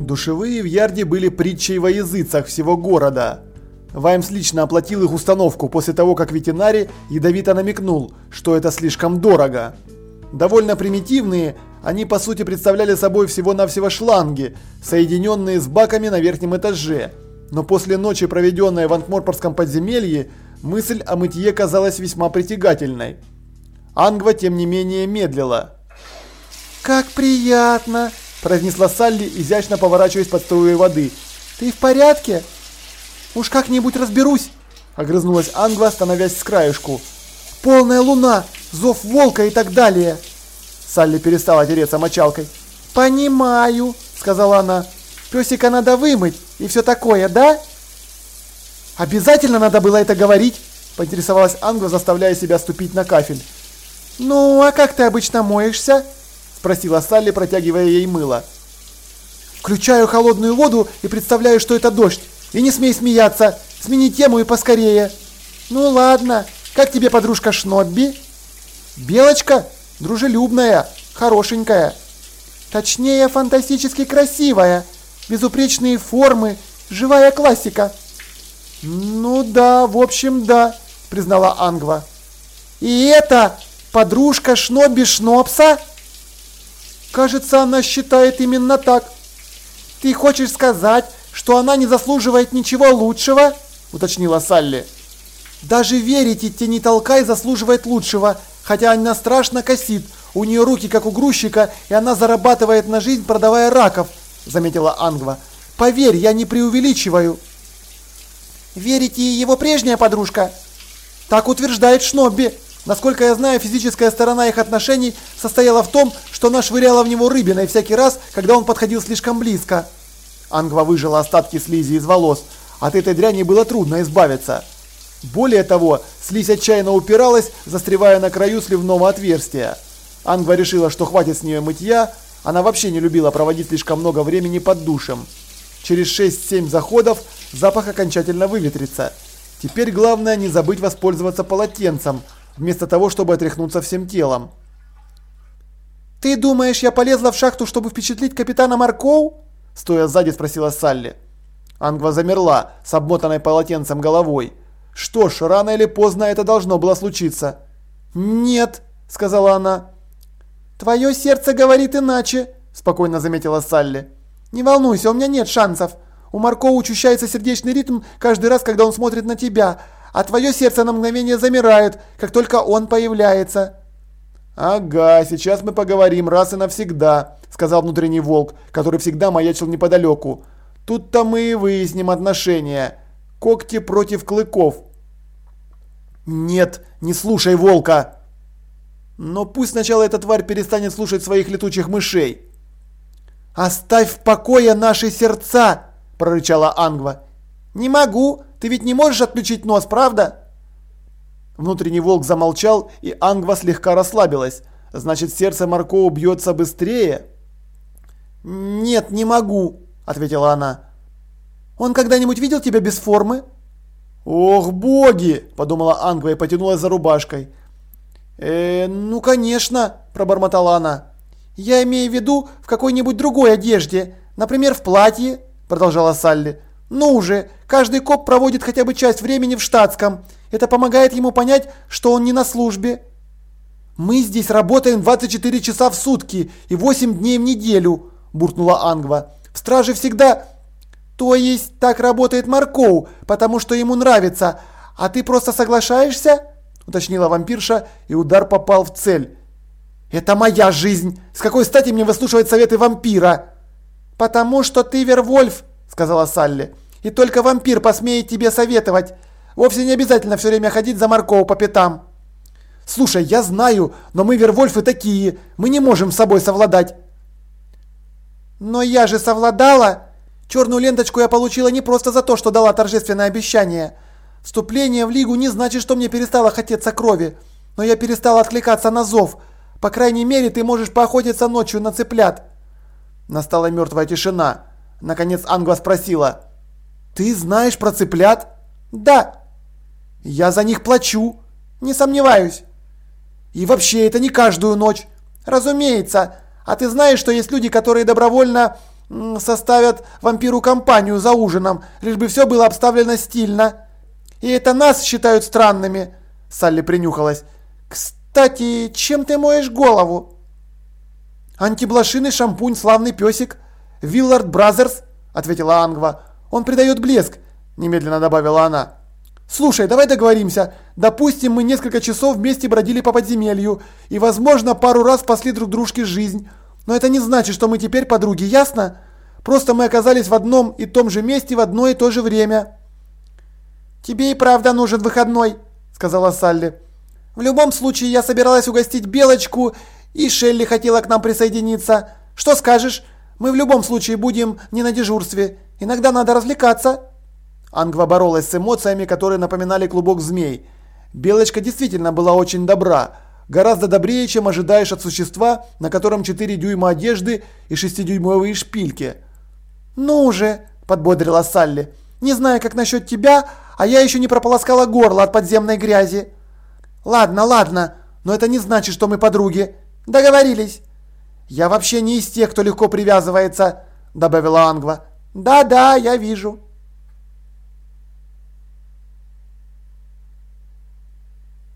Душевые в Ярде были притчей во языцах всего города. Ваймс лично оплатил их установку после того, как ветеринарий ядовито намекнул, что это слишком дорого. Довольно примитивные, они по сути представляли собой всего-навсего шланги, соединенные с баками на верхнем этаже. Но после ночи, проведенной в Анкморпорском подземелье, мысль о мытье казалась весьма притягательной. Ангва, тем не менее, медлила. «Как приятно!» – произнесла Салли, изящно поворачиваясь под струей воды. «Ты в порядке?» «Уж как-нибудь разберусь!» – огрызнулась Ангва, становясь с краешку. «Полная луна! Зов волка и так далее!» Салли перестала тереться мочалкой. «Понимаю», — сказала она. «Песика надо вымыть и все такое, да?» «Обязательно надо было это говорить?» – поинтересовалась Ангва, заставляя себя ступить на кафель. «Ну, а как ты обычно моешься?» – спросила Салли, протягивая ей мыло. «Включаю холодную воду и представляю, что это дождь. И не смей смеяться. Смени тему и поскорее». «Ну ладно. Как тебе подружка Шнобби?» «Белочка? Дружелюбная, хорошенькая». «Точнее, фантастически красивая. Безупречные формы, живая классика». «Ну да, в общем, да», признала Ангва. «И это подружка Шнобби Шнопса?» «Кажется, она считает именно так». «Ты хочешь сказать, что она не заслуживает ничего лучшего?» уточнила Салли. Даже верить идти не толкай заслуживает лучшего, хотя она страшно косит. У нее руки как у грузчика, и она зарабатывает на жизнь, продавая раков, заметила Ангва. Поверь, я не преувеличиваю. Верите его прежняя подружка? Так утверждает Шнобби. Насколько я знаю, физическая сторона их отношений состояла в том, что она швыряла в него рыбиной всякий раз, когда он подходил слишком близко. Ангва выжила остатки слизи из волос. От этой дряни было трудно избавиться. Более того, слизь отчаянно упиралась, застревая на краю сливного отверстия. Ангва решила, что хватит с нее мытья, она вообще не любила проводить слишком много времени под душем. Через 6-7 заходов запах окончательно выветрится. Теперь главное не забыть воспользоваться полотенцем, вместо того, чтобы отряхнуться всем телом. «Ты думаешь, я полезла в шахту, чтобы впечатлить капитана Маркоу?» Стоя сзади спросила Салли. Ангва замерла с обмотанной полотенцем головой. Что ж, рано или поздно это должно было случиться. «Нет», — сказала она. «Твое сердце говорит иначе», — спокойно заметила Салли. «Не волнуйся, у меня нет шансов. У Марко учащается сердечный ритм каждый раз, когда он смотрит на тебя, а твое сердце на мгновение замирает, как только он появляется». «Ага, сейчас мы поговорим раз и навсегда», — сказал внутренний волк, который всегда маячил неподалеку. «Тут-то мы и выясним отношения. Когти против клыков. «Нет, не слушай волка!» «Но пусть сначала эта тварь перестанет слушать своих летучих мышей!» «Оставь в покое наши сердца!» – прорычала Ангва. «Не могу! Ты ведь не можешь отключить нос, правда?» Внутренний волк замолчал, и Ангва слегка расслабилась. «Значит, сердце Марко бьется быстрее?» «Нет, не могу», – ответила она. «Он когда-нибудь видел тебя без формы?» «Ох, боги!» – подумала Ангва и потянулась за рубашкой. «Э, ну конечно!» – пробормотала она. «Я имею в виду в какой-нибудь другой одежде, например, в платье», – продолжала Салли. «Ну уже, каждый коп проводит хотя бы часть времени в штатском. Это помогает ему понять, что он не на службе». «Мы здесь работаем 24 часа в сутки и 8 дней в неделю», – буркнула Ангва. «В страже всегда «То есть так работает Маркоу, потому что ему нравится, а ты просто соглашаешься?» Уточнила вампирша, и удар попал в цель. «Это моя жизнь! С какой стати мне выслушивать советы вампира?» «Потому что ты Вервольф», сказала Салли. «И только вампир посмеет тебе советовать. Вовсе не обязательно все время ходить за Маркоу по пятам». «Слушай, я знаю, но мы Вервольфы такие, мы не можем с собой совладать». «Но я же совладала!» Черную ленточку я получила не просто за то, что дала торжественное обещание. Вступление в лигу не значит, что мне перестало хотеться крови, но я перестала откликаться на зов. По крайней мере, ты можешь поохотиться ночью на цыплят. Настала мертвая тишина. Наконец Ангва спросила. Ты знаешь про цыплят? Да. Я за них плачу. Не сомневаюсь. И вообще, это не каждую ночь. Разумеется. А ты знаешь, что есть люди, которые добровольно составят вампиру компанию за ужином, лишь бы все было обставлено стильно. И это нас считают странными. Салли принюхалась. Кстати, чем ты моешь голову? Антиблошиный шампунь «Славный песик». Виллард Бразерс, ответила Ангва. Он придает блеск, немедленно добавила она. Слушай, давай договоримся. Допустим, мы несколько часов вместе бродили по подземелью и, возможно, пару раз спасли друг дружке жизнь. Но это не значит, что мы теперь подруги, ясно? Просто мы оказались в одном и том же месте в одно и то же время. Тебе и правда нужен выходной, сказала Салли. В любом случае, я собиралась угостить Белочку, и Шелли хотела к нам присоединиться. Что скажешь? Мы в любом случае будем не на дежурстве. Иногда надо развлекаться. Ангва боролась с эмоциями, которые напоминали клубок змей. Белочка действительно была очень добра. Гораздо добрее, чем ожидаешь от существа, на котором 4 дюйма одежды и 6-дюймовые шпильки. «Ну же!» – подбодрила Салли. «Не знаю, как насчет тебя, а я еще не прополоскала горло от подземной грязи». «Ладно, ладно, но это не значит, что мы подруги. Договорились». «Я вообще не из тех, кто легко привязывается», – добавила Ангва. «Да-да, я вижу».